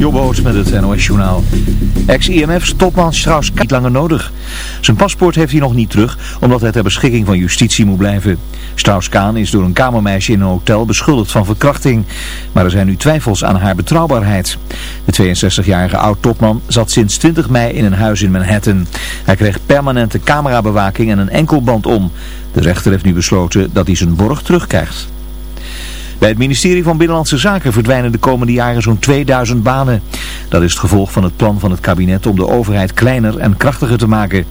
Jobboot met het NOS Journaal. Ex-IMF's topman Strauss niet langer nodig. Zijn paspoort heeft hij nog niet terug, omdat hij ter beschikking van justitie moet blijven. Strauss-Kaan is door een kamermeisje in een hotel beschuldigd van verkrachting. Maar er zijn nu twijfels aan haar betrouwbaarheid. De 62-jarige oud-topman zat sinds 20 mei in een huis in Manhattan. Hij kreeg permanente camerabewaking en een enkelband om. De rechter heeft nu besloten dat hij zijn borg terugkrijgt. Bij het ministerie van Binnenlandse Zaken verdwijnen de komende jaren zo'n 2000 banen. Dat is het gevolg van het plan van het kabinet om de overheid kleiner en krachtiger te maken.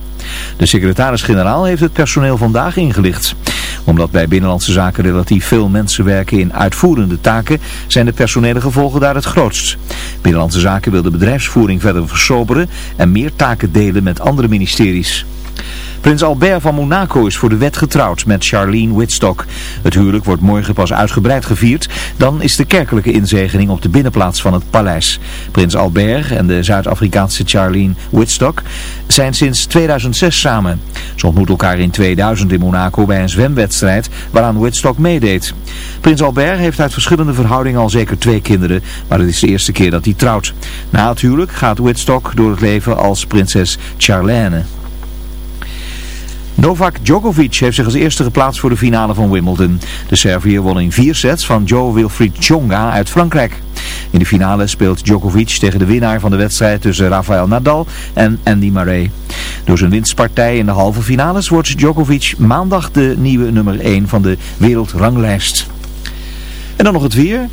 De secretaris-generaal heeft het personeel vandaag ingelicht. Omdat bij Binnenlandse Zaken relatief veel mensen werken in uitvoerende taken, zijn de personele gevolgen daar het grootst. Binnenlandse Zaken wil de bedrijfsvoering verder versoberen en meer taken delen met andere ministeries. Prins Albert van Monaco is voor de wet getrouwd met Charlene Whitstock. Het huwelijk wordt morgen pas uitgebreid gevierd. Dan is de kerkelijke inzegening op de binnenplaats van het paleis. Prins Albert en de Zuid-Afrikaanse Charlene Whitstock zijn sinds 2006 samen. Ze ontmoeten elkaar in 2000 in Monaco bij een zwemwedstrijd waaraan Whitstock meedeed. Prins Albert heeft uit verschillende verhoudingen al zeker twee kinderen, maar het is de eerste keer dat hij trouwt. Na het huwelijk gaat Whitstock door het leven als prinses Charlene. Novak Djokovic heeft zich als eerste geplaatst voor de finale van Wimbledon. De Serviër won in vier sets van Joe Wilfried Tsonga uit Frankrijk. In de finale speelt Djokovic tegen de winnaar van de wedstrijd tussen Rafael Nadal en Andy Murray. Door zijn winstpartij in de halve finales wordt Djokovic maandag de nieuwe nummer 1 van de wereldranglijst. En dan nog het weer.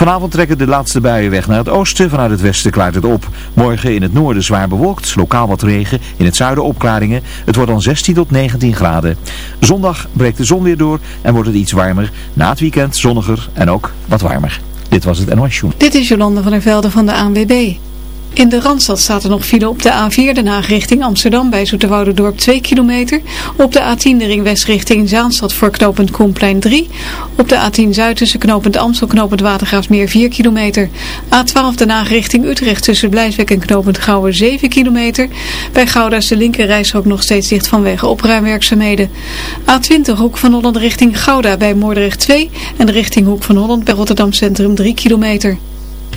Vanavond trekken de laatste buien weg naar het oosten. Vanuit het westen klaart het op. Morgen in het noorden zwaar bewolkt. Lokaal wat regen. In het zuiden opklaringen. Het wordt dan 16 tot 19 graden. Zondag breekt de zon weer door en wordt het iets warmer. Na het weekend zonniger en ook wat warmer. Dit was het NOS. Dit is Jolande van der Velde van de ANWB. In de Randstad staat er nog file op de A4 Den Haag richting Amsterdam bij Dorp 2 kilometer. Op de A10 de ring west richting Zaanstad voor knooppunt Koenplein 3. Op de A10 Zuid tussen knooppunt Amstel knooppunt Watergraafsmeer 4 kilometer. A12 Den Haag richting Utrecht tussen Blijswijk en knooppunt Gouwen 7 kilometer. Bij Gouda is de linker ook nog steeds dicht vanwege opruimwerkzaamheden. A20 Hoek van Holland richting Gouda bij Moordrecht 2 en de richting Hoek van Holland bij Rotterdam Centrum 3 kilometer.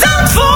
Zandvoort.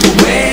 the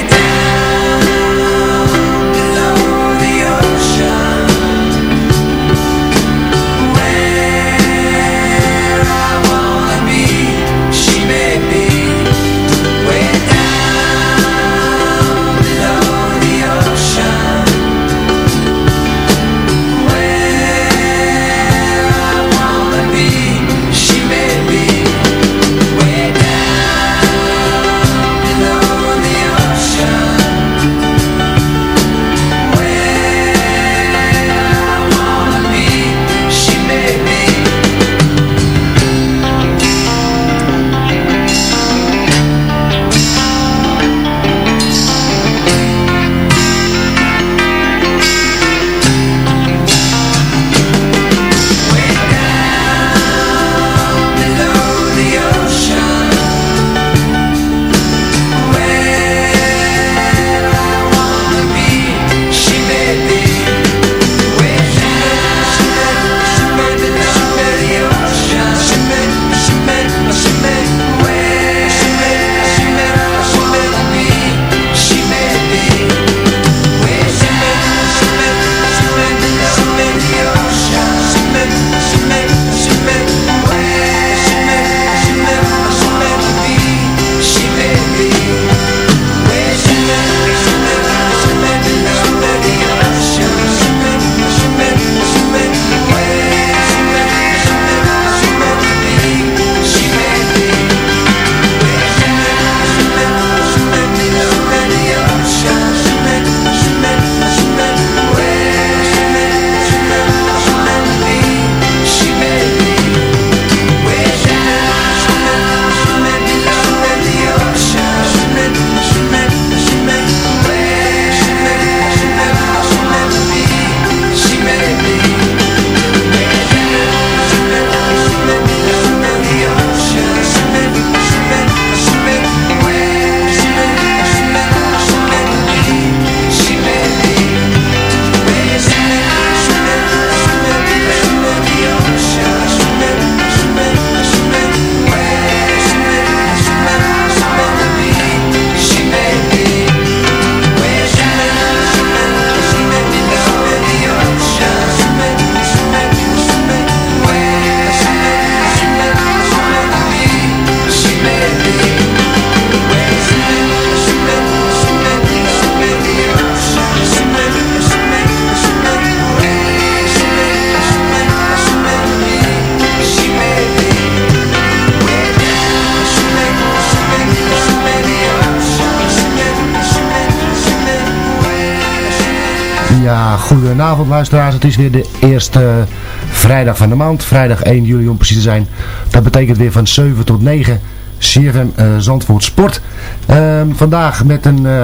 Ja, goedenavond luisteraars. Het is weer de eerste vrijdag van de maand. Vrijdag 1 juli om precies te zijn. Dat betekent weer van 7 tot 9 CFM eh, Zandvoort Sport. Ehm, vandaag met een eh,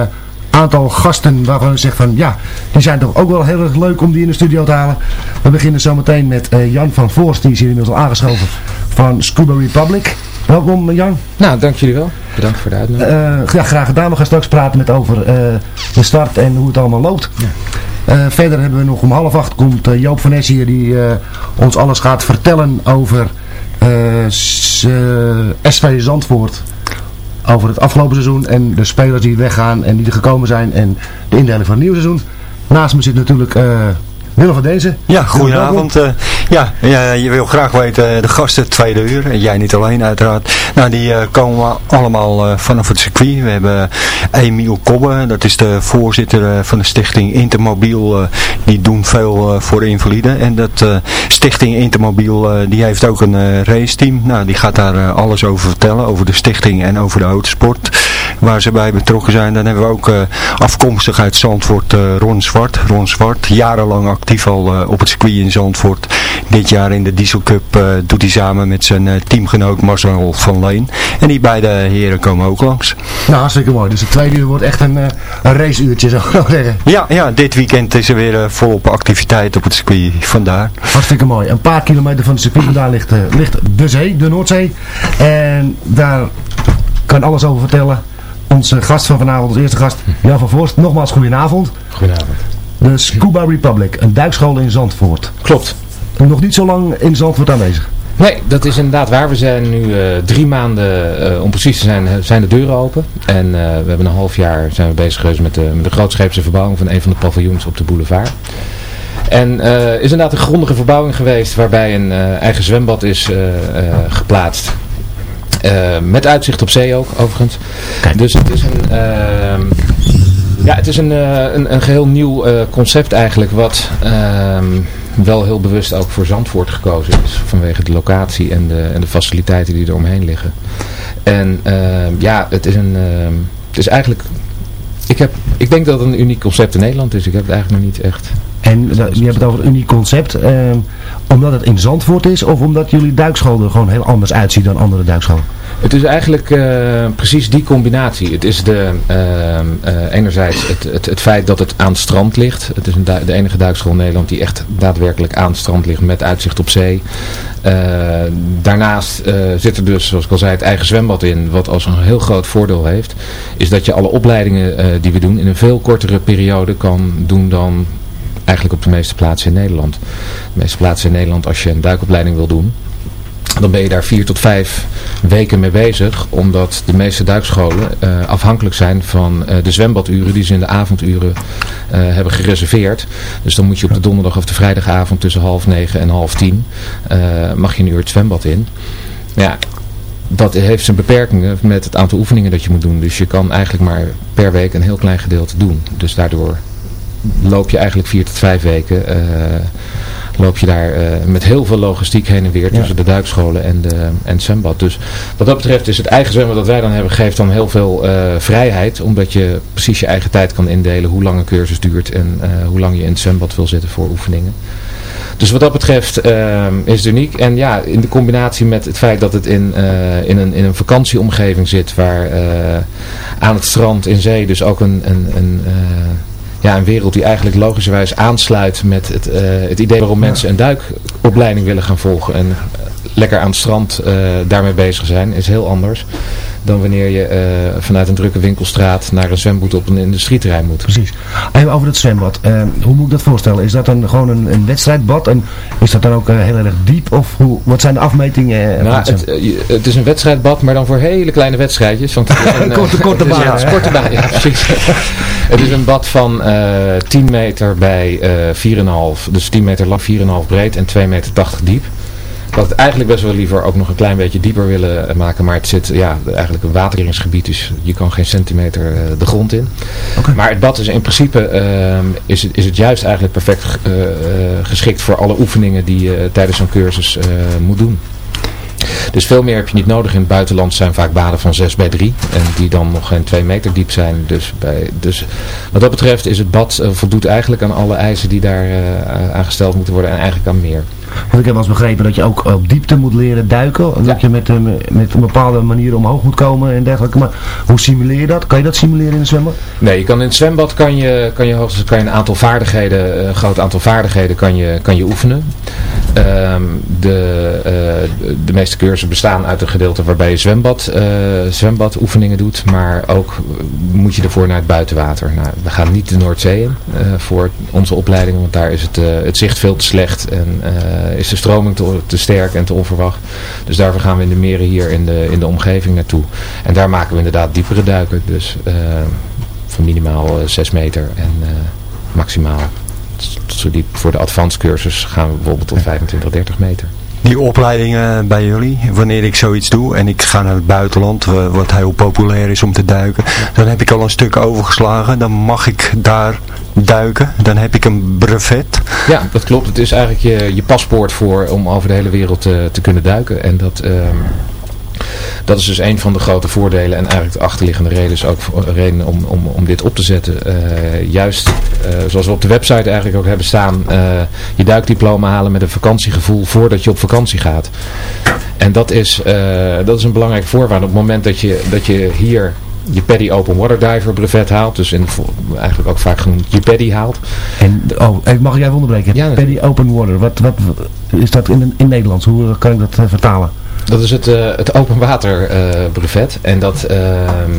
aantal gasten waarvan ik zeg van ja, die zijn toch ook wel heel erg leuk om die in de studio te halen. We beginnen zometeen met eh, Jan van Voorst, die is hier inmiddels al aangeschoven van Scuba Republic. Welkom Jan. Nou, dank jullie wel. Bedankt voor de uitnodiging. Ja, graag gedaan. We gaan straks praten met over de start en hoe het allemaal loopt. Eh, verder hebben we nog om half acht komt eh, Joop van Nes hier die eh, ons alles gaat vertellen over eh, eh, SV Zandvoort. Over het afgelopen seizoen en de spelers die weggaan en die er gekomen zijn en de indeling van het nieuwe seizoen. Naast me zit natuurlijk eh, Willem van Dezen. Ja, goedenavond. Eh, ja, ja, je wil graag weten, eh, de gasten tweede uur, en jij niet alleen uiteraard. Nou, die eh, komen allemaal vanaf het circuit. We hebben Emiel Kobbe, dat is de voorzitter van de stichting Intermobiel. die doen veel voor invaliden. En dat stichting Intermobiel, die heeft ook een raceteam. Nou, die gaat daar alles over vertellen, over de stichting en over de autosport. Waar ze bij betrokken zijn. Dan hebben we ook eh, afkomstig uit Zandvoort eh, Ron Zwart. Ron Zwart, jarenlang actief al eh, op het circuit in Zandvoort. Dit jaar in de Diesel Cup doet hij samen met zijn teamgenoot Marcel van Leen. En die beide heren komen ook langs. Nou, hartstikke mooi. Dus het tweede uur wordt echt een, een raceuurtje, zou ik maar zeggen. Ja, ja, dit weekend is er weer volop activiteit op het circuit. Vandaar. Hartstikke mooi. Een paar kilometer van het circuit vandaan ligt, ligt de zee, de Noordzee. En daar kan alles over vertellen. Onze gast van vanavond, onze eerste gast, Jan van Voorst. Nogmaals, goedenavond. Goedenavond. De Scuba Republic, een duikschool in Zandvoort. Klopt. Nog niet zo lang in Zandvoort aanwezig. Nee, dat is inderdaad waar. We zijn nu eh, drie maanden, eh, om precies te zijn, eh, zijn de deuren open. En we hebben een half jaar zijn we bezig geweest met de, met de grootscheepse verbouwing van een van de paviljoens op de boulevard. En is inderdaad een grondige verbouwing geweest waarbij een eigen zwembad is geplaatst. Eh, met uitzicht op zee ook, overigens. Dus het is een... ehm, ja, het is een, eh, een, een geheel nieuw eh, concept eigenlijk, wat ehm, wel heel bewust ook voor Zandvoort gekozen is. Vanwege de locatie en de, en de faciliteiten die er omheen liggen. En ehm, ja, het is een... het is eigenlijk... Ik, heb, ik denk dat het een uniek concept in Nederland is. Ik heb het eigenlijk nog niet echt... En je hebt het over een uniek concept. ehm, omdat het in Zandvoort is of omdat jullie duikschool er gewoon heel anders uitziet dan andere duikscholen? Het is eigenlijk eh, precies die combinatie. Het is de, ehm, eh, enerzijds het, het, het feit dat het aan het strand ligt. Het is de enige duikschool in Nederland die echt daadwerkelijk aan het strand ligt met uitzicht op zee. Eh, daarnaast zit er dus, zoals ik al zei, het eigen zwembad in. Wat als een heel groot voordeel heeft. Is dat je alle opleidingen die we doen in een veel kortere periode kan doen dan eigenlijk op de meeste plaatsen in Nederland. De meeste plaatsen in Nederland als je een duikopleiding wil doen dan ben je daar vier tot vijf weken mee bezig. Omdat de meeste duikscholen eh, afhankelijk zijn van eh, de zwembaduren die ze in de avonduren eh, hebben gereserveerd. Dus dan moet je op de donderdag of de vrijdagavond tussen half negen en half tien mag je een uur het zwembad in. Ja, dat heeft zijn beperkingen met het aantal oefeningen dat je moet doen. Dus je kan eigenlijk maar per week een heel klein gedeelte doen. Dus daardoor loop je eigenlijk vier tot vijf weken... eh, loop je daar eh, met heel veel logistiek heen en weer tussen de duikscholen en, de, en het zwembad. Dus wat dat betreft is het eigen zwembad dat wij dan hebben, geeft dan heel veel eh, vrijheid. Omdat je precies je eigen tijd kan indelen hoe lang een cursus duurt en hoe lang je in het zwembad wil zitten voor oefeningen. Dus wat dat betreft is het uniek. En ja, in de combinatie met het feit dat het in, in, een, in een vakantieomgeving zit waar aan het strand in zee dus ook een, een, een ja, een wereld die eigenlijk logischerwijs aansluit met het, eh, het idee waarom mensen een duikopleiding willen gaan volgen. En lekker aan het strand eh, daarmee bezig zijn, is heel anders dan wanneer je eh, vanuit een drukke winkelstraat naar een zwembad op een industrieterrein moet. Precies. Even over het zwembad. Eh, hoe moet ik dat voorstellen? Is dat dan gewoon een, een wedstrijdbad? En is dat dan ook eh, heel erg diep? Of hoe, wat zijn de afmetingen? Nou, het het, is een wedstrijdbad, maar dan voor hele kleine wedstrijdjes. Want een, Korte- korte baan, Ja, korte baan, ja precies. het is een bad van eh 10 meter bij eh 4,5. Dus 10 meter lang, 4,5 breed en 2 meter 80 diep. Had het eigenlijk best wel liever ook nog een klein beetje dieper willen eh, maken. Maar het zit ja, eigenlijk een wateringsgebied. Dus je kan geen centimeter eh, de grond in. Maar het bad is in principe ehm, is, het, is het juist eigenlijk perfect eh, geschikt voor alle oefeningen die je tijdens zo'n cursus moet doen. Dus veel meer heb je niet nodig. In het buitenland zijn vaak baden van 6 bij 3. En die dan nog geen 2 meter diep zijn. Dus, bij, dus wat dat betreft is het bad voldoet eigenlijk aan alle eisen die daar eh, aan gesteld moeten worden. En eigenlijk aan meer. Want ik heb wel eens begrepen dat je ook op diepte moet leren duiken. Dat je met, een- met een bepaalde manier omhoog moet komen en dergelijke. Maar hoe simuleer je dat? Kan je dat simuleren in een zwembad? Nee, je kan in het zwembad kan je, kan je hoogstens kan je een aantal vaardigheden, een groot aantal vaardigheden kan je, kan je oefenen. Ehm, de, eh, de meeste cursussen bestaan uit een gedeelte waarbij je zwembad, eh, zwembadoefeningen doet, maar ook eh, moet je ervoor naar het buitenwater. Nou, we gaan niet de Noordzee in eh, voor onze opleidingen, want daar is het, eh, het zicht veel te slecht en eh, is de stroming te, te sterk en te onverwacht. Dus daarvoor gaan we in de meren hier in de, in de omgeving naartoe. En daar maken we inderdaad diepere duiken, dus eh, van minimaal eh, 6 meter en eh, maximaal zo diep. Voor de advanced cursus gaan we bijvoorbeeld tot 25, 30 meter. Die opleidingen bij jullie, wanneer ik zoiets doe en ik ga naar het buitenland, wa- wat heel populair is om te duiken, dan heb ik al een stuk overgeslagen, dan mag ik daar duiken, dan heb ik een brevet. Ja, dat klopt. Het is eigenlijk je, je paspoort voor om over de hele wereld eh, te kunnen duiken. En dat, ehm, dat is dus een van de grote voordelen en eigenlijk de achterliggende reden is ook reden om, om, om dit op te zetten. Eh, juist eh, zoals we op de website eigenlijk ook hebben staan, eh, je duikdiploma halen met een vakantiegevoel voordat je op vakantie gaat. En dat is, dat is een belangrijke voorwaarde. Op het moment dat je, dat je hier je Paddy Open Water Diver brevet haalt, dus in de, eigenlijk ook vaak genoemd je Paddy haalt. En, oh, mag ik even onderbreken? Ja, Paddy Open Water, wat, wat, is dat in, in Nederlands? Hoe kan ik dat vertalen? Dat is het, eh, het open water eh, brevet. En dat, ehm,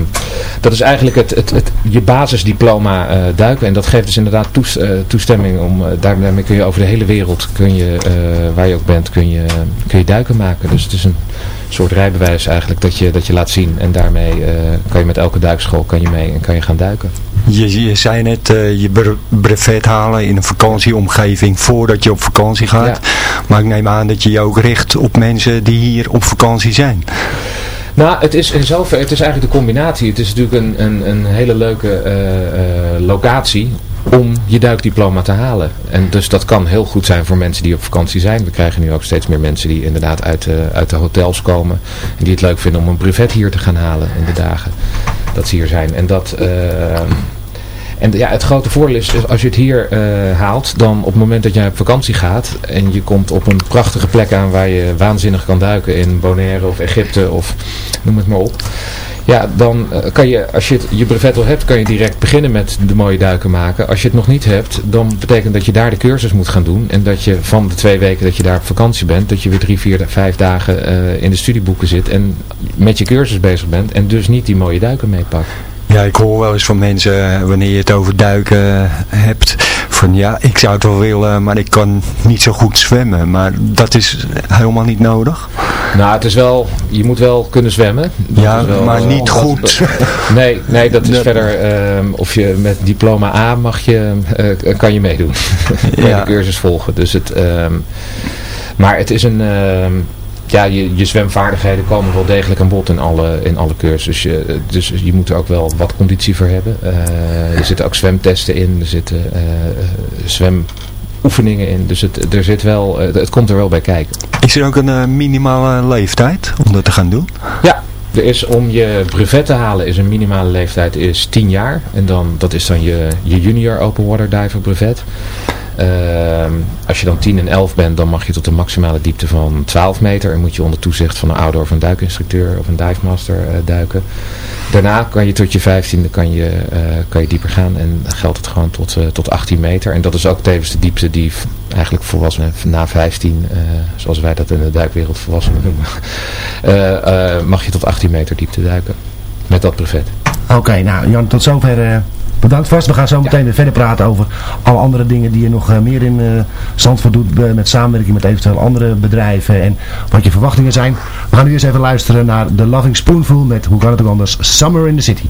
dat is eigenlijk het, het, het, je basisdiploma eh, duiken. En dat geeft dus inderdaad toes- toestemming om, daarmee kun je over de hele wereld, kun je, waar je ook bent, kun je, kun je duiken maken. Dus het is een soort rijbewijs eigenlijk dat je, dat je laat zien. En daarmee kan je met elke duikschool kan je mee en kan je gaan duiken. Je, je zei net, eh, je bre- brevet halen in een vakantieomgeving voordat je op vakantie gaat. Maar ik neem aan dat je je ook richt op mensen die hier op vakantie zijn. Nou, het is in zover, het is eigenlijk de combinatie. Het is natuurlijk een, een, een hele leuke eh, eh, locatie om je duikdiploma te halen. En dus dat kan heel goed zijn voor mensen die op vakantie zijn. We krijgen nu ook steeds meer mensen die inderdaad uit de, uit de hotels komen. En die het leuk vinden om een brevet hier te gaan halen in de dagen dat ze hier zijn. En dat... en ja, het grote voordeel is, is als je het hier eh, haalt, dan op het moment dat jij op vakantie gaat en je komt op een prachtige plek aan waar je waanzinnig kan duiken in Bonaire of Egypte of noem het maar op. Ja, dan eh, kan je, als je je brevet al hebt, kan je direct beginnen met de mooie duiken maken. Als je het nog niet hebt, dan betekent dat je daar de cursus moet gaan doen. En dat je van de twee weken dat je daar op vakantie bent, dat je weer drie, vier, vijf dagen eh, in de studieboeken zit en met je cursus bezig bent. En dus niet die mooie duiken meepakt. Ja, ik hoor wel eens van mensen, eh, wanneer je het over duiken eh, hebt, van ja, ik zou het wel willen, maar ik kan niet zo goed zwemmen. Maar dat is helemaal niet nodig. Nou, het is wel, je moet wel kunnen zwemmen. Dat Ja, wel, maar niet goed. Nee, nee, dat is Dat- verder, ehm, of je met diploma A mag je, eh, kan je meedoen. kan je Ja. de cursus volgen. Dus het, ehm, maar het is een, ehm, ja, je, je zwemvaardigheden komen wel degelijk aan bod in alle, in alle cursus. Je, dus je moet er ook wel wat conditie voor hebben. Eh, er zitten ook zwemtesten in, er zitten eh, zwemoefeningen in. Dus het, er zit wel, eh, het komt er wel bij kijken. Is er ook een minimale leeftijd om dat te gaan doen? Ja, er is om je brevet te halen is een minimale leeftijd is 10 jaar. En dan, dat is dan je, je junior open water diver brevet. Ehm, als je dan 10 en 11 bent, dan mag je tot een maximale diepte van 12 meter. En moet je onder toezicht van een ouder of een duikinstructeur of een divemaster eh, duiken. Daarna kan je tot je 15e kan je, eh, kan je dieper gaan. En geldt het gewoon tot, eh, tot 18 meter. En dat is ook tevens de diepte die eigenlijk volwassenen na 15, eh, zoals wij dat in de duikwereld volwassenen noemen, mag je tot 18 meter diepte duiken. Met dat brevet. Oké, nou Jan, tot zover bedankt vast. We gaan zo meteen weer verder praten over alle andere dingen die je nog eh, meer in eh Zandvoort doet. eh, met samenwerking met eventueel andere bedrijven en wat je verwachtingen zijn. We gaan nu eens even luisteren naar The Loving Spoonful met, hoe kan het ook anders, Summer in the City.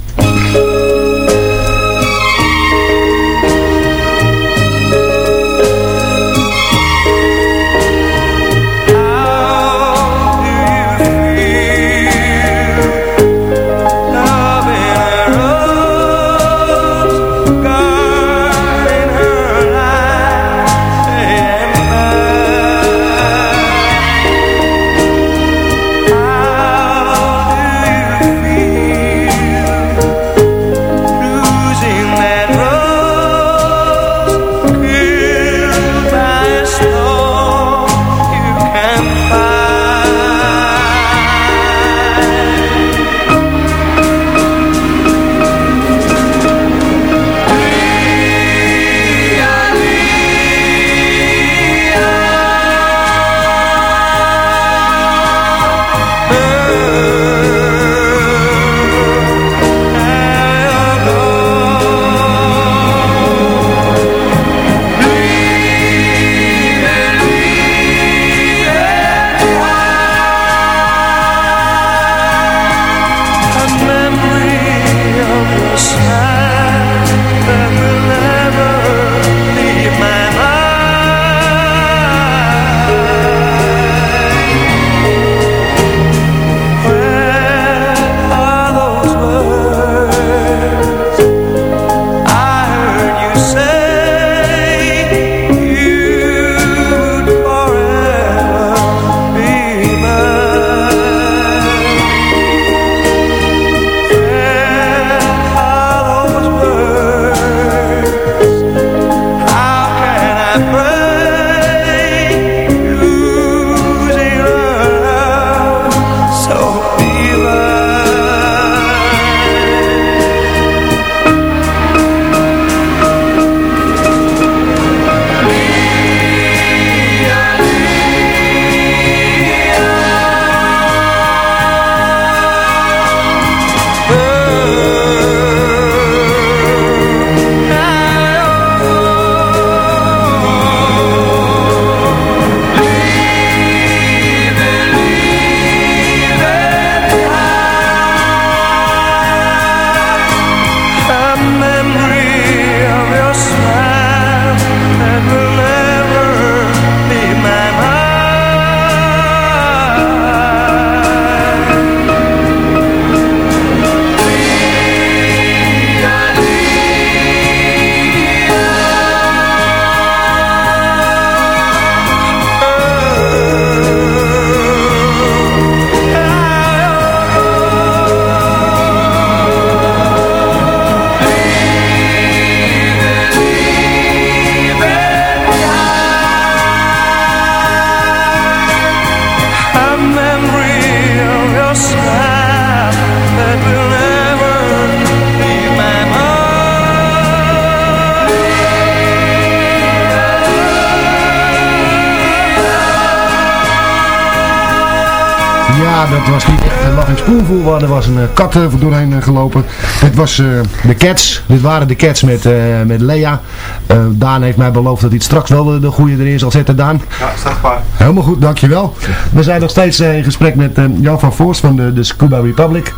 Een eh, kat doorheen eh, gelopen. Dit was eh, de Cats, dit waren de Cats met, eh, met Lea. Eh, Daan heeft mij beloofd dat hij het straks wel de, de goede erin zal zetten, Daan. Ja, straks maar. Helemaal goed, dankjewel. We zijn nog steeds in gesprek met eh, Jan van Voorst van de, de Scuba Republic.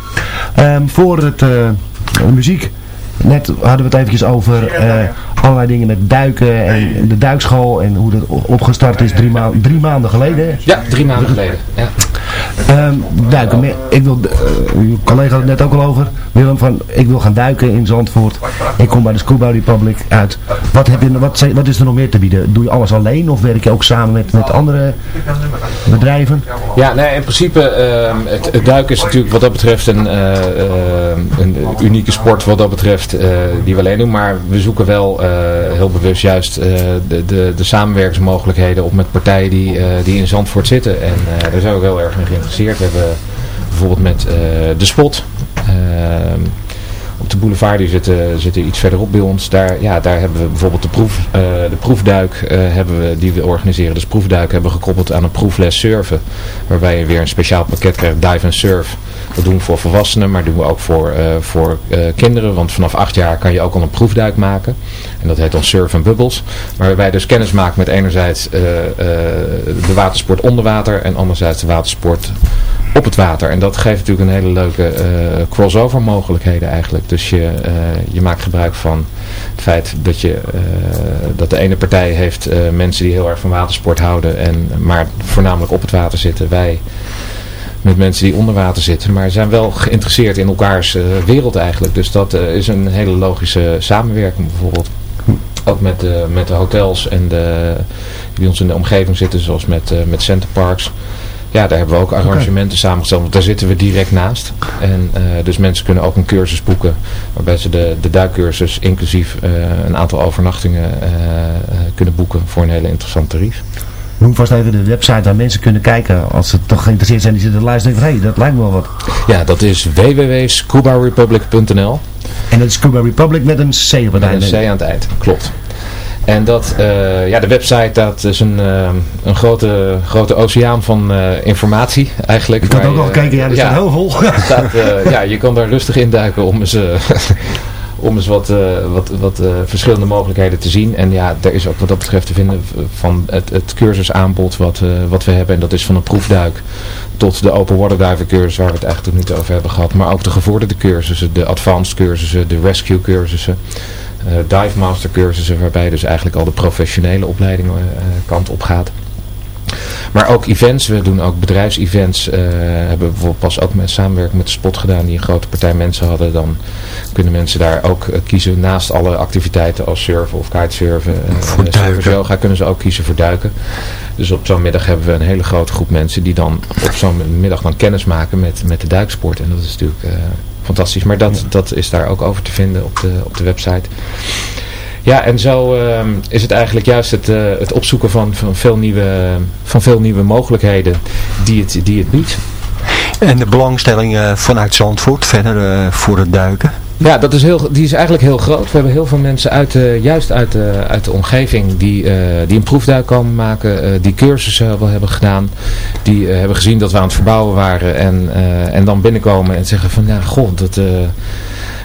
Ehm, voor het, eh, de muziek, net hadden we het eventjes over eh, allerlei dingen met duiken en de duikschool en hoe dat opgestart is drie, drie maanden geleden. Ja, drie maanden geleden. Ja. Ehm, duiken. Ik wil, eh, uw collega had het net ook al over. Willem van, ik wil gaan duiken in Zandvoort. Ik kom bij de Scuba Republic uit. Wat, heb je, wat, wat is er nog meer te bieden? Doe je alles alleen of werk je ook samen met, met andere bedrijven? Ja, nee, in principe, ehm, het, duiken is natuurlijk wat dat betreft een, eh, eh, een unieke sport wat dat betreft die we alleen doen. Maar we zoeken wel heel bewust juist de, de, de samenwerkingsmogelijkheden op met partijen die, die in Zandvoort zitten. En daar zijn we ook heel erg in geïnteresseerd. We hebben bijvoorbeeld met eh, De Spot... ehm, op de boulevard, die zitten, zitten iets verderop bij ons. Daar, ja, daar hebben we bijvoorbeeld de, proef, eh, de proefduik eh, hebben we, die we organiseren. Dus proefduik hebben we gekoppeld aan een proefles surfen. Waarbij je weer een speciaal pakket krijgt, dive en surf. Dat doen we voor volwassenen, maar doen we ook voor, voor kinderen. Want vanaf acht jaar kan je ook al een proefduik maken. En dat heet dan Surf and Bubbles. Waarbij je dus kennis maakt met enerzijds eh, eh, de watersport onder water. En anderzijds de watersport op het water. En dat geeft natuurlijk een hele leuke eh, crossover mogelijkheden eigenlijk. Dus je, je maakt gebruik van het feit dat, je, dat de ene partij heeft mensen die heel erg van watersport houden. En, maar voornamelijk op het water zitten. Wij met mensen die onder water zitten. Maar zijn wel geïnteresseerd in elkaars wereld eigenlijk. Dus dat is een hele logische samenwerking bijvoorbeeld. Ook met de, met de hotels en de, die bij ons in de omgeving zitten. Zoals met, eh met Centerparks. Ja, daar hebben we ook arrangementen samengesteld. Want daar zitten we direct naast. En eh, dus mensen kunnen ook een cursus boeken. Waarbij ze de, de duikcursus inclusief eh, een aantal overnachtingen kunnen boeken. Voor een hele interessant tarief. Noem vast even de website waar mensen kunnen kijken als ze toch geïnteresseerd zijn. Die zitten te luisteren en denken, hé, dat lijkt me wel wat. Ja, dat is www.scubarepublic.nl En dat is Scuba Republic met een C op het Met einde. een C aan het eind, klopt. En dat, eh, ja, de website, dat is een, eh, een grote, grote oceaan van eh, informatie eigenlijk. Had waar ook al je- gekeken, ja, dat staat heel vol. staat, ja, je kan daar rustig induiken om eens, om eens wat, wat, wat verschillende mogelijkheden te zien. En ja, er is ook wat dat betreft te vinden van het, het cursusaanbod wat, wat we hebben. En dat is van een proefduik tot de open water diver cursus waar we het eigenlijk nog niet over hebben gehad. Maar ook de gevorderde cursussen, de advanced cursussen, de rescue cursussen. Eh, dive master cursussen waarbij dus eigenlijk al de professionele opleiding eh, kant op gaat. Maar ook events, we doen ook bedrijfsevents. eh hebben we bijvoorbeeld pas ook met samenwerking met de spot gedaan die een grote partij mensen hadden. Dan kunnen mensen daar ook eh, kiezen naast alle activiteiten als surfen of kitesurfen. eh, Voor eh, duiken. yoga kunnen ze ook kiezen voor duiken. Dus op zo'n middag hebben we een hele grote groep mensen die dan op zo'n middag dan kennis maken met, met de duiksport. En dat is natuurlijk eh, fantastisch. Maar dat, dat is daar ook over te vinden op de, op de website. Ja, en zo ehm, is het eigenlijk juist het, eh, het opzoeken van, van, veel nieuwe, van veel nieuwe mogelijkheden die het, die het biedt. En de belangstelling eh, vanuit Zandvoort verder eh, voor het duiken? Ja, dat is heel, die is eigenlijk heel groot. We hebben heel veel mensen uit de, juist uit de, uit de omgeving die, eh, die een proefduik komen maken, eh, die cursussen wel hebben gedaan, die eh, hebben gezien dat we aan het verbouwen waren en, en dan binnenkomen en zeggen van ja, goh, dat,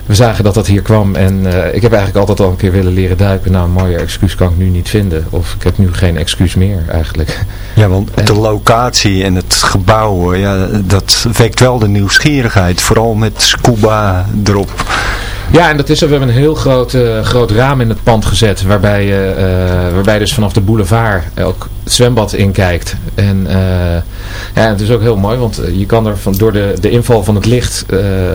we zagen dat dat hier kwam en eh, ik heb eigenlijk altijd al een keer willen leren duiken. Nou, een mooier excuus kan ik nu niet vinden. Of ik heb nu geen excuus meer eigenlijk. Ja, want de locatie en het gebouw, ja, dat wekt wel de nieuwsgierigheid. Vooral met scuba erop. Ja, en dat is er. We hebben een heel groot, eh, groot raam in het pand gezet. Waarbij je, eh, waarbij dus vanaf de boulevard ook het zwembad inkijkt. En ja, het is ook heel mooi. Want je kan er van, door de, de inval van het licht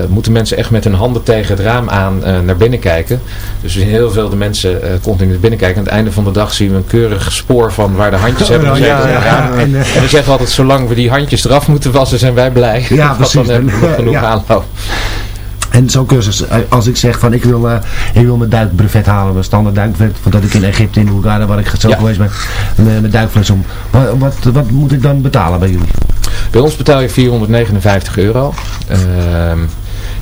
moeten mensen echt met hun handen tegen het raam aan naar binnen kijken. Dus we zien heel veel de mensen continu naar binnen kijken. Aan het einde van de dag zien we een keurig spoor van waar de handjes hebben ja, gezeten. ja, ja. En, En we zeggen altijd, zolang we die handjes eraf moeten wassen, zijn wij blij. Ja, Want precies. dan hebben we nog genoeg aanloop. En zo'n cursus, eh, als ik zeg van ik wil, eh, ik wil mijn duikbrevet halen, mijn standaard duikbrevet, voordat ik in Egypte, in Hurghada, waar ik zo Ja. geweest ben, mijn, duikfles om. Wat, wat, wat moet ik dan betalen bij jullie? Bij ons betaal je 459 euro. Ehm,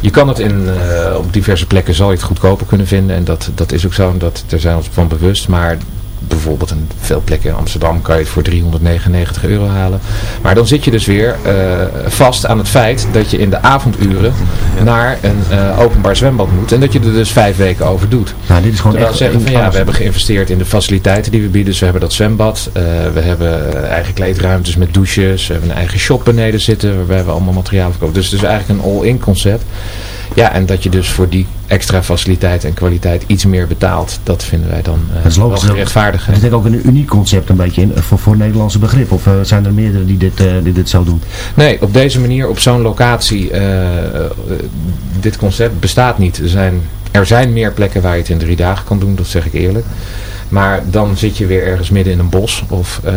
je kan het in, eh, op diverse plekken zal je het goedkoper kunnen vinden. En dat, dat is ook zo. Dat, daar zijn we ons van bewust. Maar bijvoorbeeld in veel plekken in Amsterdam kan je het voor 399 euro halen. Maar dan zit je dus weer eh, vast aan het feit dat je in de avonduren naar een eh, openbaar zwembad moet. En dat je er dus vijf weken over doet. Nou, dit is gewoon Terwijl echt zeggen van ja, we hebben geïnvesteerd in de faciliteiten die we bieden. Dus we hebben dat zwembad, eh, we hebben eigen kleedruimtes met douches, we hebben een eigen shop beneden zitten waarbij we allemaal materiaal verkopen. Dus het is eigenlijk een all-in concept. Ja, en dat je dus voor die extra faciliteit en kwaliteit iets meer betaalt, dat vinden wij dan eh Dat is wel logisch. gerechtvaardigd. Het is denk ik ook een uniek concept een beetje in, voor, voor Nederlandse begrip. Of eh, zijn er meerdere die dit, eh, die dit zo doen? Nee, op deze manier, op zo'n locatie, eh, eh, dit concept bestaat niet. Er zijn, er zijn meer plekken waar je het in drie dagen kan doen, dat zeg ik eerlijk. Maar dan zit je weer ergens midden in een bos. Of eh,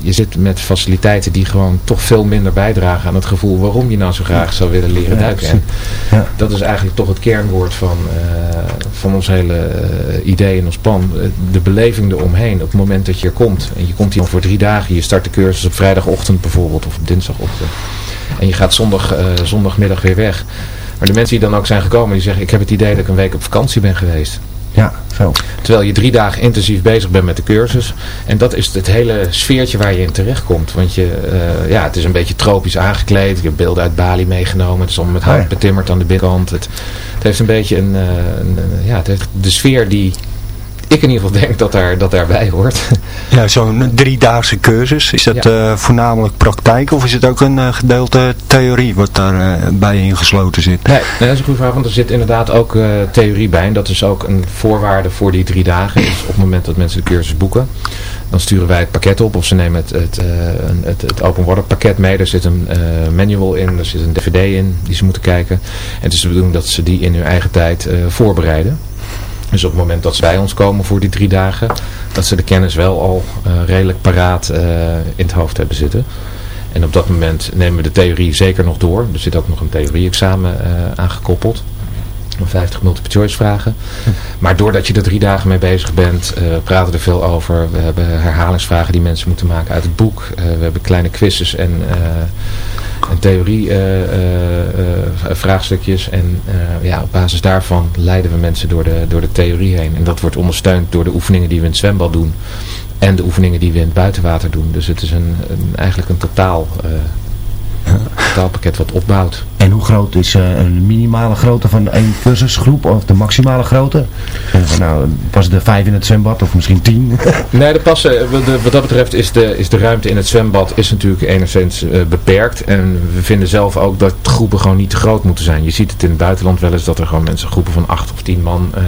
je zit met faciliteiten die gewoon toch veel minder bijdragen aan het gevoel waarom je nou zo graag zou willen leren duiken. En dat is eigenlijk toch het kernwoord van, eh, van ons hele eh, idee en ons plan. De beleving eromheen. Op het moment dat je er komt. En je komt hier voor drie dagen. Je start de cursus op vrijdagochtend bijvoorbeeld. Of op dinsdagochtend. En je gaat zondag, zondagmiddag weer weg. Maar de mensen die dan ook zijn gekomen. Die zeggen ik heb het idee dat ik een week op vakantie ben geweest. Ja, zo. Terwijl je drie dagen intensief bezig bent met de cursus. En dat is het hele sfeertje waar je in terechtkomt. Want je, eh, ja, het is een beetje tropisch aangekleed. Ik heb beelden uit Bali meegenomen. Het is allemaal met Oh hout betimmerd aan de binnenkant. Het, het heeft een beetje een, eh, een, een- ja, het heeft de sfeer die ik in ieder geval denk dat, daar, dat daarbij hoort. Ja, zo'n driedaagse cursus. Is dat Ja. eh, voornamelijk praktijk of is het ook een eh, gedeelte theorie wat daarbij bij bij ingesloten zit? Nee, nee, dat is een goede vraag, want er zit inderdaad ook eh, theorie bij. En dat is ook een voorwaarde voor die drie dagen. Is op het moment dat mensen de cursus boeken, dan sturen wij het pakket op. Of ze nemen het, het, eh, het, het open water pakket mee. Er zit een eh, manual in, er zit een dvd in die ze moeten kijken. En het is de bedoeling dat ze die in hun eigen tijd eh, voorbereiden. Dus op het moment dat ze bij ons komen voor die drie dagen, dat ze de kennis wel al eh, redelijk paraat eh, in het hoofd hebben zitten. En op dat moment nemen we de theorie zeker nog door. Er zit ook nog een theorie-examen eh, aangekoppeld. Van 50 multiple choice vragen. Maar doordat je er drie dagen mee bezig bent, praten we er veel over. We hebben herhalingsvragen die mensen moeten maken uit het boek. We hebben kleine quizzes en, eh en theorie eh, eh, eh, vraagstukjes. En ja, op basis daarvan leiden we mensen door de, door de theorie heen. En dat wordt ondersteund door de oefeningen die we in het zwembad doen. En de oefeningen die we in het buitenwater doen. Dus het is een, een, eigenlijk een totaal, eh, totaalpakket wat opbouwt. En hoe groot is eh, een minimale grootte van één cursusgroep of de maximale grootte? Eh, van, nou, passen er vijf in het zwembad of misschien tien? Nee, de passen, wat de- wat dat betreft is de, is de ruimte in het zwembad is natuurlijk enigszins eh, beperkt. En we vinden zelf ook dat groepen gewoon niet te groot moeten zijn. Je ziet het in het buitenland wel eens dat er gewoon mensen groepen van acht of tien man eh,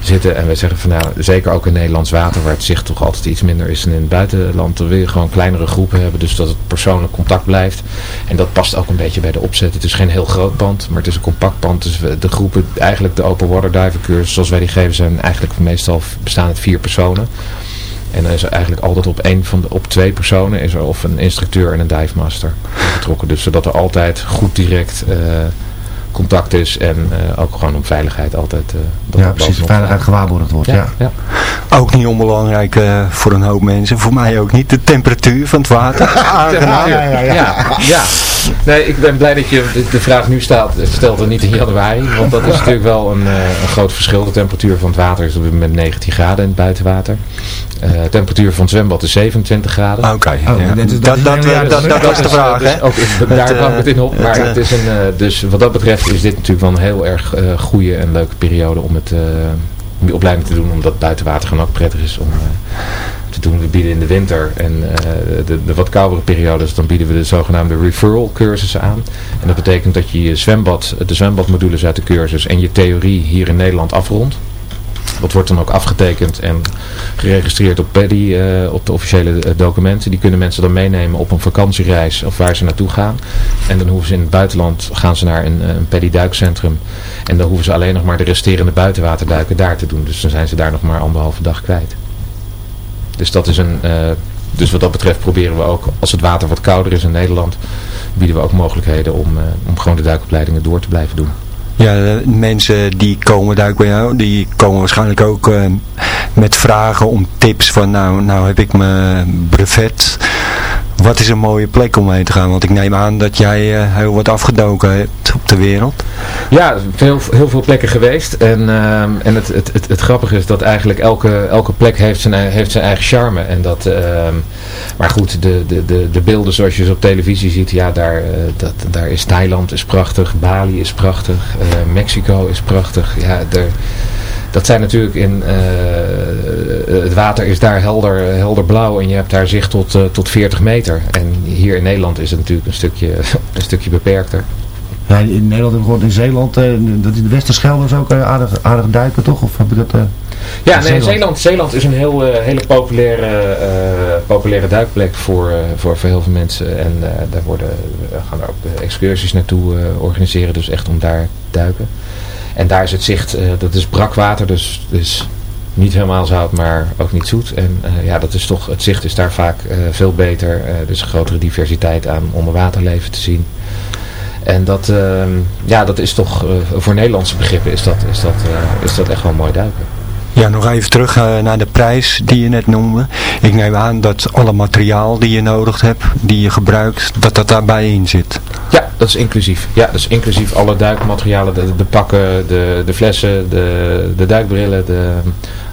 zitten. En wij zeggen van nou, zeker ook in Nederlands water waar het zicht toch altijd iets minder is dan in het buitenland. Dan wil je gewoon kleinere groepen hebben, dus dat het persoonlijk contact blijft. En dat past ook een beetje bij de opzet. Het is geen heel groot pand, maar het is een compact pand. Dus we- de groepen, eigenlijk de open water diver cursus zoals wij die geven, zijn eigenlijk meestal bestaan uit vier personen. En dan is er eigenlijk altijd op één van de, op twee personen is er of een instructeur en een dive master betrokken. Dus zodat er altijd goed direct eh, contact is en eh, ook gewoon om veiligheid altijd. eh, dat ja, er precies. Veiligheid gewaarborgd wordt. Ja. Ja, ja. Ook niet onbelangrijk eh, voor een hoop mensen. Voor mij ook niet. De temperatuur van het water. Aangenaam. Ja, ja, ja. ja, Nee, ik ben blij dat je de- vraag nu staat, stelt en niet in januari. Want dat is natuurlijk wel een, eh, een groot verschil. De temperatuur van het water is op dit moment 19 graden in het buitenwater. Eh, de temperatuur van het zwembad is 27 graden. Oké. Oh, ja. dat is- dat, dat, ja, dat, dat, dat was de vraag, dus hè? ook daar kwam het in op. Maar het, het is een, eh, dus wat dat betreft is dit natuurlijk wel een heel erg eh goede en leuke periode om, het, eh, om opleiding te doen. Omdat buitenwater gewoon ook prettig is om eh, te doen. We bieden in de winter en de, de wat koudere periodes, dan bieden we de zogenaamde referral cursussen aan. En dat betekent dat je je zwembad, de zwembadmodules uit de cursus en je theorie hier in Nederland afrondt. Dat wordt dan ook afgetekend en geregistreerd op PEDI, eh, op de officiële eh, documenten. Die kunnen mensen dan meenemen op een vakantiereis of waar ze naartoe gaan. En dan hoeven ze in het buitenland, gaan ze naar een, eh, een PEDI duikcentrum. En dan hoeven ze alleen nog maar de resterende buitenwaterduiken daar te doen. Dus dan zijn ze daar nog maar anderhalve dag kwijt. Dus dat is een, dus wat dat betreft proberen we ook, als het water wat kouder is in Nederland, bieden we ook mogelijkheden om, om gewoon de duikopleidingen door te blijven doen. Ja, de mensen die komen duiken bij jou, die komen waarschijnlijk ook eh, met vragen om tips van nou, nou heb ik mijn brevet. Wat is een mooie plek om heen te gaan? Want ik neem aan dat jij eh, heel wat afgedoken hebt op de wereld. Ja, veel, heel veel plekken geweest. En, ehm, en het, het, het, grappige is dat eigenlijk elke, elke plek heeft zijn, heeft zijn eigen charme. En dat, ehm, maar goed, de, de, de, de beelden zoals je ze op televisie ziet, ja, daar, eh, dat, daar is Thailand is prachtig, Bali is prachtig, eh, Mexico is prachtig. Ja, er, dat zijn natuurlijk in, eh, het water is daar helder, helder blauw en je hebt daar zicht tot, eh, tot 40 meter. En hier in Nederland is het natuurlijk een stukje, een stukje beperkter. Ja, in Nederland hebben we gehoord in Zeeland, eh, dat is de Westerschelde ook eh, aardig, aardig duiken toch? Of heb ik dat... Ja, in nee, Zeeland, Zeeland is een heel, hele populaire, populaire duikplek voor, voor, voor heel veel mensen. En daar worden, we gaan er ook excursies naartoe organiseren, dus echt om daar te duiken. En daar is het zicht, eh, dat is brakwater, dus, dus niet helemaal zout, maar ook niet zoet. En eh, ja, dat is toch, het zicht is daar vaak eh, veel beter. Is een grotere diversiteit aan onderwaterleven te zien. En dat, ehm, ja, dat is toch, voor Nederlandse begrippen is dat, is, dat, is dat echt wel mooi duiken. Ja, nog even terug eh, naar de prijs die je net noemde. Ik neem aan dat alle materiaal die je nodig hebt, die je gebruikt, dat dat daarbij in zit. Ja, dat is inclusief. Ja, dat is inclusief alle duikmaterialen, de, de pakken, de, de flessen, de, de duikbrillen, de,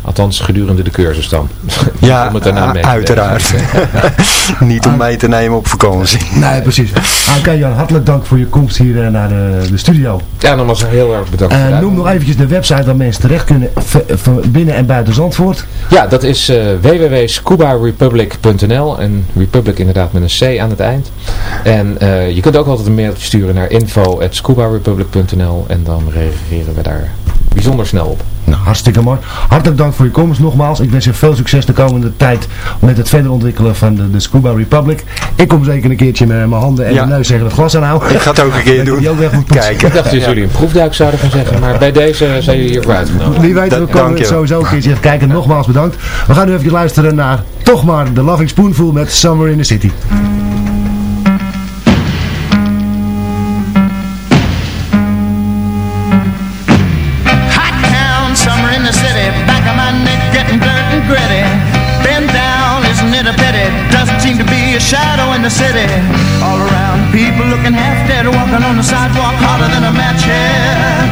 althans gedurende de cursus dan. Ja, Om het daarna mee te uiteraard. Niet om mee te nemen op vakantie. Nee, precies. Oké Jan, hartelijk dank voor je komst hier eh, naar de, de studio. Ja, nogmaals heel erg bedankt. Eh, noem nog eventjes de website waar mensen terecht kunnen binnen en buiten Zandvoort. Ja, dat is eh www.scubarepublic.nl en Republic inderdaad met een C aan het eind. En eh, je kunt ook altijd een mailtje sturen naar info.scubarepublic.nl en dan reageren we daar bijzonder snel op. Nou, hartstikke mooi. Hartelijk dank voor je komst nogmaals. Ik wens je veel succes de komende tijd met het verder ontwikkelen van de, de Scuba Republic. Ik kom zeker een keertje met mijn handen en Ja. mijn neus tegen het glas aanhouden. Ik ga het ook een keer doen. Kijken. Ik dacht dat jullie een proefduik zouden gaan zeggen, maar bij deze zijn jullie hiervoor uitgenodigd. Wie weet, we komen sowieso een keertje even kijken. Nogmaals bedankt. We gaan nu even luisteren naar toch maar de Loving Spoonful met Summer in the City. The city. All around, people looking half dead, walking on the sidewalk harder than a match head.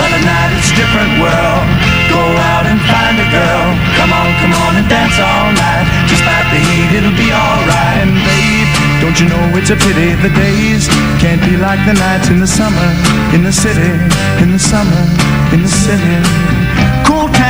But at night it's a different world. Go out and find a girl. Come on, come on and dance all night. Despite the heat, it'll be alright. And babe, don't you know it's a pity the days can't be like the nights in the summer, in the city, in the summer, in the city. Cool town,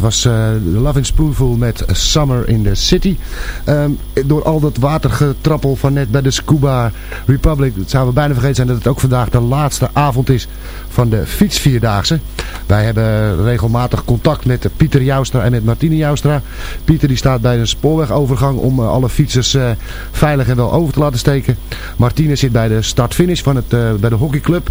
Dat was uh, Loving Spoonful met Summer in the City. Um, door al dat watergetrappel van net bij de Scuba Republic, zouden we bijna vergeten zijn dat het ook vandaag de laatste avond is van de fietsvierdaagse. Wij hebben regelmatig contact met Pieter Joustra en met Martine Joustra. Pieter die staat bij een spoorwegovergang om uh, alle fietsers uh, veilig en wel over te laten steken. Martine zit bij de start-finish van het, uh, bij de hockeyclub.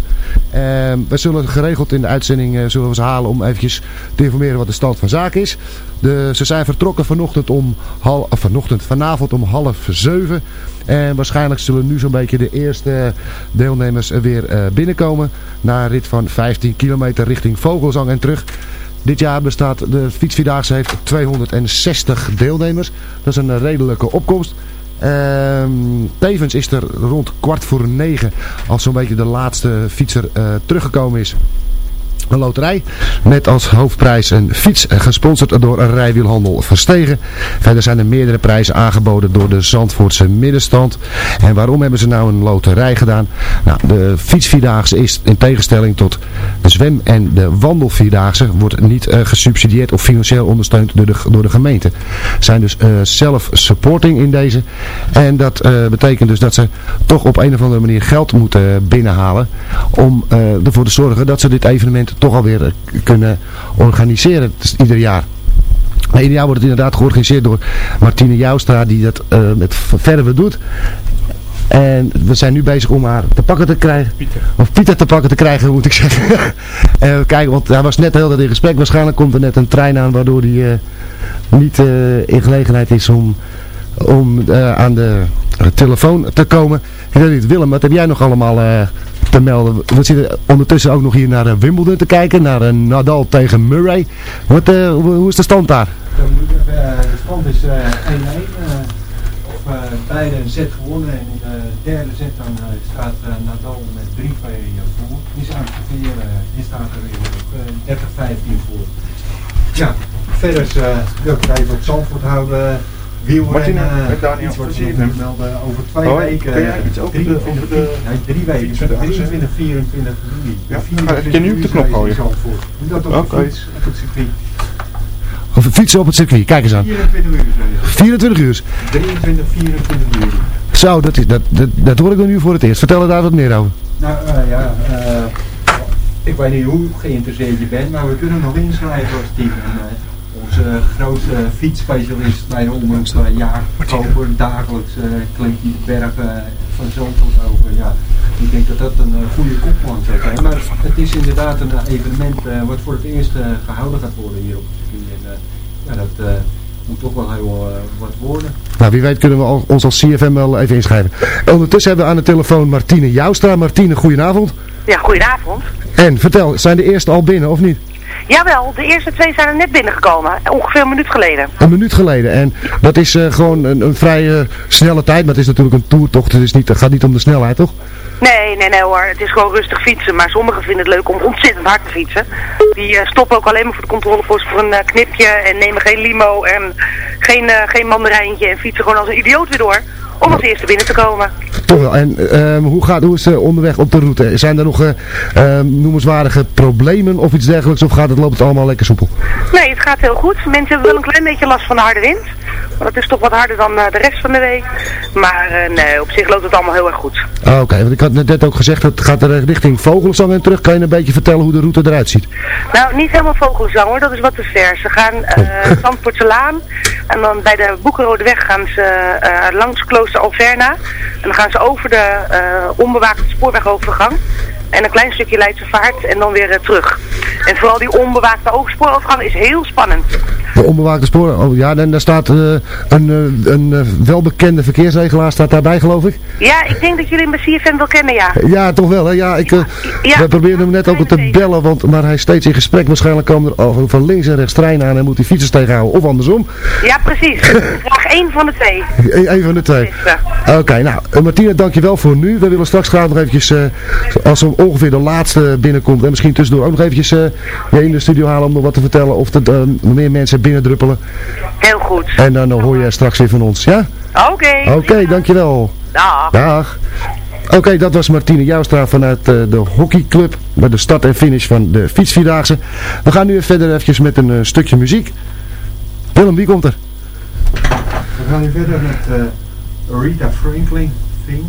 we zullen geregeld in de uitzending zullen we ze halen om eventjes te informeren wat de stand van zaken is. De, ze zijn vertrokken vanochtend om vanochtend, vanavond om half zeven. En waarschijnlijk zullen nu zo'n beetje de eerste deelnemers weer binnenkomen. Na een rit van 15 kilometer richting En terug. Dit jaar bestaat de fietsvierdaagse heeft 260 deelnemers. Dat is een redelijke opkomst. Ehm, tevens is er rond kwart voor negen als zo'n beetje de laatste fietser uh, teruggekomen is een loterij. Met als hoofdprijs een fiets gesponsord door een rijwielhandel Verstegen. Verder zijn er meerdere prijzen aangeboden door de Zandvoortse middenstand. En waarom hebben ze nou een loterij gedaan? Nou, de fietsvierdaagse is in tegenstelling tot de zwem- en de wandelvierdaagse wordt niet uh, gesubsidieerd of financieel ondersteund door de, door de gemeente. Zijn dus uh, self-supporting in deze. En dat uh, betekent dus dat ze toch op een of andere manier geld moeten binnenhalen om ervoor te zorgen dat ze dit evenement toch alweer kunnen organiseren ieder jaar. Ieder jaar wordt het inderdaad georganiseerd door Martine Joustra die dat uh, met verve doet. En we zijn nu bezig om haar te pakken te krijgen. Pieter. Of Pieter te pakken te krijgen, moet ik zeggen. en kijken, want hij was net heel dat in gesprek. Waarschijnlijk komt er net een trein aan waardoor hij uh, niet uh, in gelegenheid is om, om aan de telefoon te komen. Ik weet niet, Willem, wat heb jij nog allemaal te melden. We zitten ondertussen ook nog hier naar Wimbledon te kijken. Naar een Nadal tegen Murray. Wat, uh, hoe is de stand daar? De stand is 1-1. Uh, beide een set gewonnen. En in de derde set dan, staat Nadal met 3-2 voor. Die het ververen. Die staat er weer 30-15 voor. Ja, verder wil ik het even op Zandvoort houden wielrennen, met Daniel wordt melden over twee oh, weken. Kun jij iets over drie, de, over de, nee, drie weken, 23, 24 juli. Ja, ga je nu op de knop gooien? Dat op, okay. fiets, op het circuit. Of fietsen op het circuit, kijk eens aan. 24 uur. 24 uur? 23, 24 juli. Zo, dat, is, dat, dat, dat hoor ik dan nu voor het eerst. Vertel er daar wat meer over. Nou, uh, ja, uh, ik weet niet hoe geïnteresseerd je bent, maar we kunnen nog inschrijven als team. Uh, onze grootste fietsspecialist bij de omroep uh, jaar koper dagelijks uh, klinkt die bergen van Zandvoort over. Ja, ik denk dat dat een uh, goede kopman zou zijn. Maar het is inderdaad een evenement wat voor het eerst gehouden gaat worden hier op het circuit. En ja, dat moet toch wel heel wat worden. Nou, wie weet kunnen we ons als CFM wel even inschrijven. Ondertussen hebben we aan de telefoon Martine Joustra. Martine, goedenavond. Ja, goedenavond. En vertel, zijn de eerste al binnen of niet? Jawel, de eerste twee zijn er net binnengekomen. Ongeveer een minuut geleden. Een minuut geleden. En dat is uh, gewoon een, een vrij uh, snelle tijd. Maar het is natuurlijk een toertocht. Het, is niet, het gaat niet om de snelheid, toch? Nee, nee, nee hoor. Het is gewoon rustig fietsen. Maar sommigen vinden het leuk om ontzettend hard te fietsen. Die uh, stoppen ook alleen maar voor de controlepost voor een knipje. En nemen geen limo en geen, geen mandarijntje. En fietsen gewoon als een idioot weer door om als eerste binnen te komen. Toch wel. En uh, hoe, gaat, hoe is het onderweg op de route? Zijn er nog uh, noemenswaardige problemen of iets dergelijks? Of gaat het, loopt het allemaal lekker soepel? Nee, het gaat heel goed. Mensen hebben wel een klein beetje last van de harde wind. Maar dat is toch wat harder dan de rest van de week. Maar nee, op zich loopt het allemaal heel erg goed. Ah, Oké, okay, want ik had net ook gezegd, dat het gaat richting Vogelzang en terug. Kan je een beetje vertellen hoe de route eruit ziet? Nou, niet helemaal Vogelzang hoor. Dat is wat te ver. Ze gaan uh, Zandvoortse Laan. En dan bij de Boekenrode weg gaan ze langs Klooster Alverna. En dan gaan ze over de onbewaakte spoorwegovergang. En een klein stukje Leidse vaart en dan weer terug. En vooral die onbewaakte spoorovergang is heel spannend. De onbewaakte spoor, oh ja, en daar staat uh, een, uh, een uh, welbekende verkeersregelaar staat daarbij geloof ik. Ja, ik denk dat jullie hem bij CFM wel kennen, ja. Ja, toch wel, hè? Ja, ik, ja, we probeerden hem net ook te bellen, want, maar hij is steeds in gesprek. Waarschijnlijk komen er oh, van links en rechts treinen aan en moet hij fietsers tegenhouden, of andersom. Ja, precies. Graag één van de twee. Eén van de twee. Oké, okay, nou, Martina, dankjewel voor nu. We willen straks graag nog eventjes, als er ongeveer de laatste binnenkomt, en misschien tussendoor ook nog eventjes je in de studio halen om nog wat te vertellen, of er meer mensen binnendruppelen. Heel goed. En dan hoor je straks weer van ons, ja? Oké. Okay. Oké, okay, dankjewel. Dag. Dag. Oké, okay, dat was Martine Joustra vanuit uh, de hockeyclub bij de start en finish van de fietsvierdaagse. We gaan nu verder eventjes met een eh, stukje muziek. Willem, wie komt er? We gaan nu verder met eh, Rita Franklin. Think.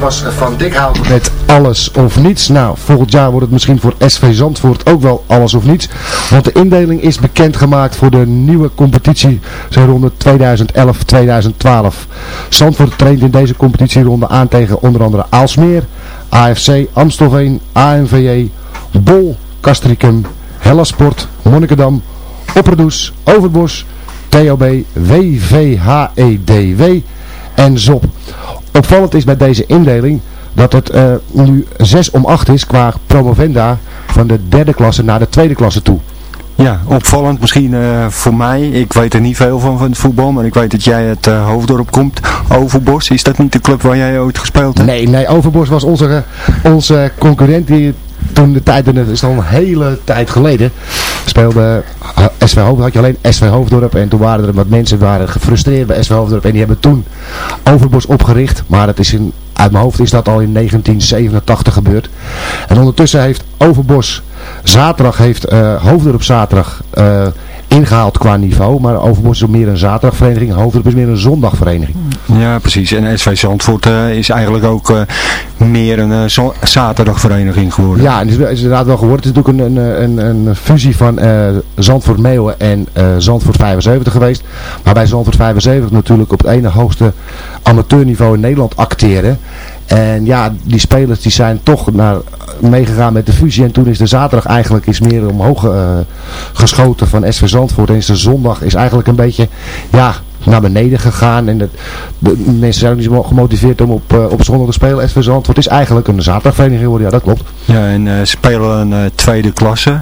Was van Dikhout met alles of niets. Nou, volgend jaar wordt het misschien voor SV Zandvoort ook wel alles of niets. Want de indeling is bekendgemaakt voor de nieuwe competitie, ronde 2011-2012. Zandvoort traint in deze competitieronde aan tegen onder andere Aalsmeer, AFC, Amstelveen, ANVJ, Bol, Castricum, Hellasport, Monnikendam, Opperdoes, Overbos, TOB, WVHEDW en ZOP. Opvallend is bij deze indeling dat het eh, nu 6 om 8 is qua promovenda van de derde klasse naar de tweede klasse toe. Ja, opvallend misschien eh, voor mij. Ik weet er niet veel van van het voetbal, maar ik weet dat jij uit uh, Hoofddorp komt. Overbos, is dat niet de club waar jij ooit gespeeld hebt? Nee, nee, Overbos was onze, onze concurrent die toen de tijd, en dat is al een hele tijd geleden, speelde uh, SV Hoofddorp, had je alleen SV Hoofddorp. En toen waren er wat mensen waren gefrustreerd bij SV Hoofddorp. En die hebben toen Overbos opgericht, maar het is in, uit mijn hoofd is dat al in 1987 gebeurd. En ondertussen heeft Overbos zaterdag, heeft uh, Hoofddorp zaterdag uh, ingehaald qua niveau. Maar Overbos is meer een zaterdagvereniging. Hoofddorp is meer een zondagvereniging. Ja, precies. En SV Zandvoort uh, is eigenlijk ook uh, meer een uh, zaterdagvereniging geworden. Ja, en is, is inderdaad wel geworden. Het is natuurlijk een, een, een, een fusie van Zandvoort Meeuwen en Zandvoort 75 geweest. Maar bij Zandvoort 75 natuurlijk op het ene hoogste amateurniveau in Nederland acteren. En ja, die spelers die zijn toch naar, meegegaan met de fusie. En toen is de zaterdag eigenlijk is meer omhoog uh, geschoten van SV Zandvoort. En is de zondag is eigenlijk een beetje ja, naar beneden gegaan. En de mensen zijn ook niet gemotiveerd om op, uh, op zondag te spelen. SV Zandvoort is eigenlijk een zaterdagvereniging geworden. Ja, dat klopt. Ja, en uh, spelen een tweede klasse.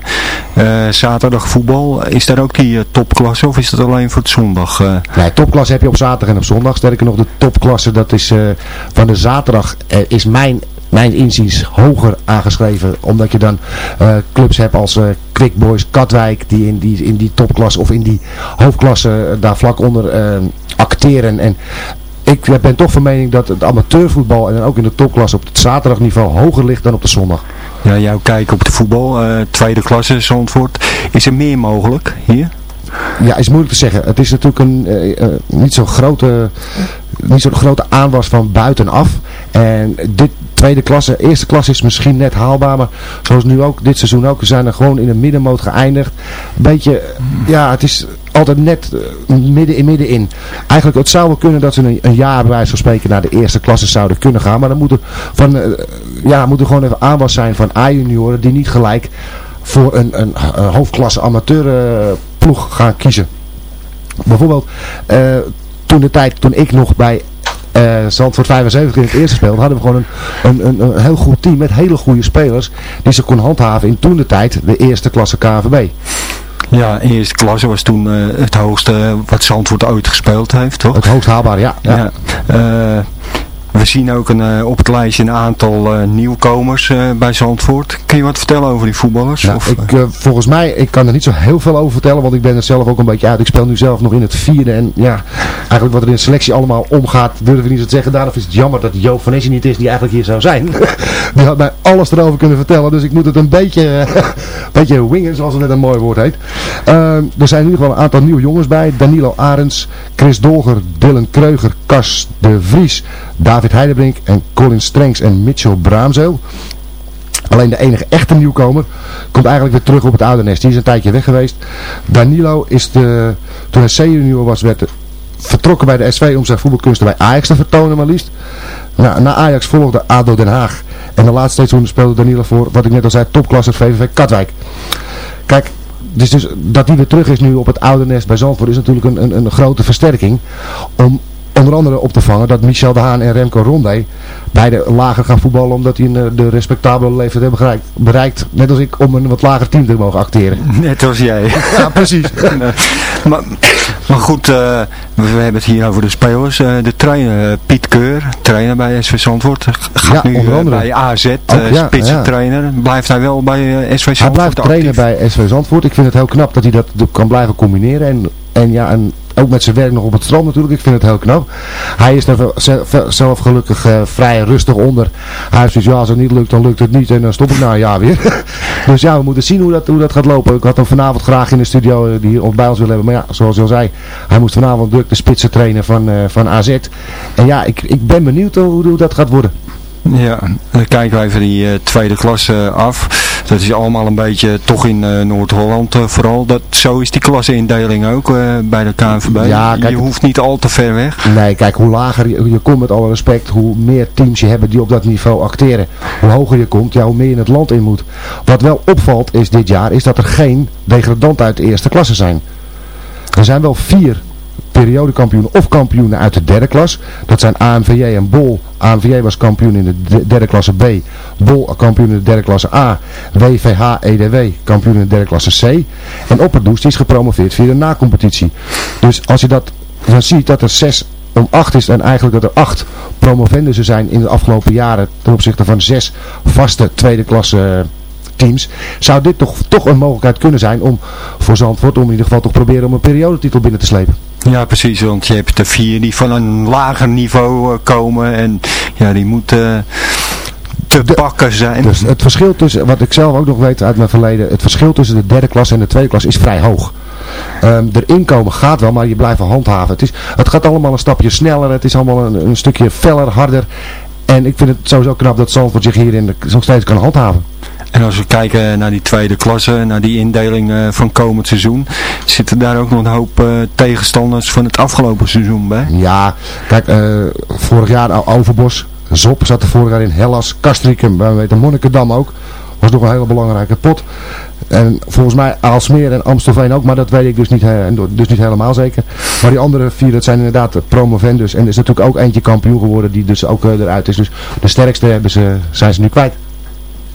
Zaterdag voetbal. Is daar ook die topklasse of is dat alleen voor het zondag? Nee, topklasse heb je op zaterdag en op zondag. Sterker nog, de topklasse dat is van de zaterdag is mijn mijn inziens hoger aangeschreven. Omdat je dan uh, clubs hebt als uh, Quick Boys Katwijk. Die in die, in die topklasse of in die hoofdklasse uh, daar vlak onder acteren. En ik ben toch van mening dat het amateurvoetbal en dan ook in de topklasse op het zaterdagniveau hoger ligt dan op de zondag. Ja, jouw kijk op de voetbal, tweede klasse Zandvoort. Is er meer mogelijk hier? Ja, is moeilijk te zeggen. Het is natuurlijk een uh, uh, niet zo'n grote, niet zo'n grote aanwas van buitenaf. En dit tweede klasse, eerste klasse is misschien net haalbaar, maar zoals nu ook, dit seizoen ook, we zijn er gewoon in een middenmoot geëindigd. Een beetje, ja, het is altijd net uh, midden in middenin. Eigenlijk, het zou wel kunnen dat ze een, een jaar bij wijze spreken naar de eerste klasse zouden kunnen gaan, maar dan moet er, van, uh, ja, moet er gewoon even aanwas zijn van A-junioren die niet gelijk voor een, een, een hoofdklasse amateur uh, ploeg gaan kiezen. Bijvoorbeeld, toen de tijd, toen ik nog bij uh, Zandvoort 75 in het eerste speelde, hadden we gewoon een, een, een, een heel goed team met hele goede spelers die ze kon handhaven in toen de tijd de eerste klasse KVB. Ja, eerste klasse was toen uh, het hoogste wat Zandvoort ooit gespeeld heeft, toch? Het hoogst haalbaar, ja. ja. ja. We zien ook een, eh, op het lijstje een aantal eh, nieuwkomers eh, bij Zandvoort. Kun je wat vertellen over die voetballers? Nou, Of, ik, volgens mij, ik kan er niet zo heel veel over vertellen, want ik ben er zelf ook een beetje uit. Ik speel nu zelf nog in het vierde en ja, eigenlijk wat er in de selectie allemaal omgaat, durf ik niet zo te zeggen. Daarom is het jammer dat Joop van Essie niet is, die eigenlijk hier zou zijn. die had mij alles erover kunnen vertellen, dus ik moet het een beetje, beetje wingen, zoals het net een mooi woord heet. Er zijn in ieder geval een aantal nieuwe jongens bij. Danilo Arends, Chris Dolger, Dylan Kreuger, Cas de Vries, David Heidebrink en Colin Strengs en Mitchell Braamzeel. Alleen de enige echte nieuwkomer komt eigenlijk weer terug op het oude nest. Die is een tijdje weg geweest. Danilo is de, toen hij senior was, werd vertrokken bij de SV om zijn voetbalkunsten bij Ajax te vertonen maar liefst. Na, na Ajax volgde ADO Den Haag. En de laatste seizoen speelde Danilo voor, wat ik net al zei, topklasse VVV Katwijk. Kijk, dus, dus dat hij weer terug is nu op het oude nest bij Zandvoort is natuurlijk een, een, een grote versterking. Om onder andere op te vangen dat Michel de Haan en Remco Rondé beide lager gaan voetballen omdat die een, eh, de respectabele leeftijd hebben bereikt, bereikt. Net als ik om een wat lager team te mogen acteren. Net als jij. Ja, precies. maar, maar goed, eh, we hebben het hier over de spelers. Eh, de trainer, Piet Keur, trainer bij SV Zandvoort. Gaat Ja, nu onder andere. bij AZ, Ook, uh, ja, spitsentrainer. Blijft hij wel bij SV Zandvoort Hij blijft trainen actief? bij SV Zandvoort. Ik vind het heel knap dat hij dat kan blijven combineren. En, en ja, en ook met zijn werk nog op het strand natuurlijk. Ik vind het heel knap. Hij is wel zelf, gelukkig eh, vrij rustig onder. Hij heeft zoiets, ja, als het niet lukt, dan lukt het niet. En dan stop ik na een jaar weer. dus ja, we moeten zien hoe dat, hoe dat gaat lopen. Ik had hem vanavond graag in de studio eh, die ons bij ons willen hebben. Maar ja, zoals je al zei, hij moest vanavond druk de spitsen trainen van, eh, van AZ. En ja, ik, ik ben benieuwd hoe dat gaat worden. Ja, dan kijken we even die eh, tweede klasse af. Dat is allemaal een beetje toch in eh, Noord-Holland eh, vooral. Dat, zo is die klasseindeling ook bij de KNVB. Ja, kijk, je hoeft niet al te ver weg. Nee, kijk, hoe lager je, je komt met alle respect, hoe meer teams je hebben die op dat niveau acteren. Hoe hoger je komt, ja, hoe meer je het land in moet. Wat wel opvalt is dit jaar, is dat er geen degradanten uit de eerste klasse zijn. Er zijn wel vier periodekampioenen of kampioenen uit de derde klas. Dat zijn AMVJ en Bol. AMVJ was kampioen in de de- derde klasse B. Bol kampioen in de derde klasse A. WVH EDW kampioen in de derde klasse C. En Opperdoes die is gepromoveerd via de nacompetitie. Dus als je dat dan ziet dat er zes om acht is en eigenlijk dat er acht promovendussen zijn in de afgelopen jaren ten opzichte van zes vaste tweede klasse eh, teams, zou dit toch, toch een mogelijkheid kunnen zijn om voor Zandvoort, om in ieder geval toch proberen om een periodetitel binnen te slepen. Ja, precies, want je hebt er vier die van een lager niveau eh, komen en ja, die moeten te pakken zijn. Dus het verschil tussen, wat ik zelf ook nog weet uit mijn verleden, het verschil tussen de derde klas en de tweede klas is vrij hoog. Ehm er inkomen gaat wel, maar je blijft wel handhaven. Het, is, het gaat allemaal een stapje sneller, het is allemaal een, een stukje feller, harder. En ik vind het sowieso knap dat Zandvoort zich hierin de- nog steeds kan handhaven. En als we kijken naar die tweede klasse, naar die indeling eh, van komend seizoen, zitten daar ook nog een hoop eh, tegenstanders van het afgelopen seizoen bij. Ja, kijk, eh, vorig jaar Overbos, Zop zat er vorig jaar in, Hellas, Castricum, we weten Monnikendam ook. Was nog een hele belangrijke pot. En volgens mij Aalsmeer en Amstelveen ook, maar dat weet ik dus niet, dus niet helemaal zeker. Maar die andere vier, dat zijn inderdaad de promovendus. En er is natuurlijk ook eentje kampioen geworden die dus ook eruit is. Dus de sterkste hebben zijn ze nu kwijt.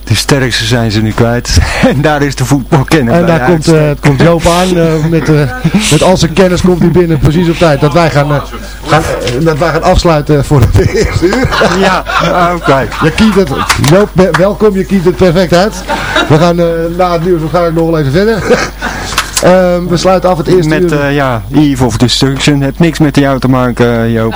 De sterkste zijn ze nu kwijt. En daar is de voetbalkenner En daar komt, eh, komt Joop aan eh, met, eh, met al zijn kennis komt hij binnen precies op tijd. Dat wij gaan, gaan, dat wij gaan afsluiten voor het eerste uur. Ja, oké. Je kiet het, Joop, welkom, je kiet het perfect uit. We gaan na het nieuws waarschijnlijk nog wel even verder. Ehm, we sluiten af het eerste Met, uur. eh, ja, Eve of Destruction. Heeft niks met jou te maken, Joop.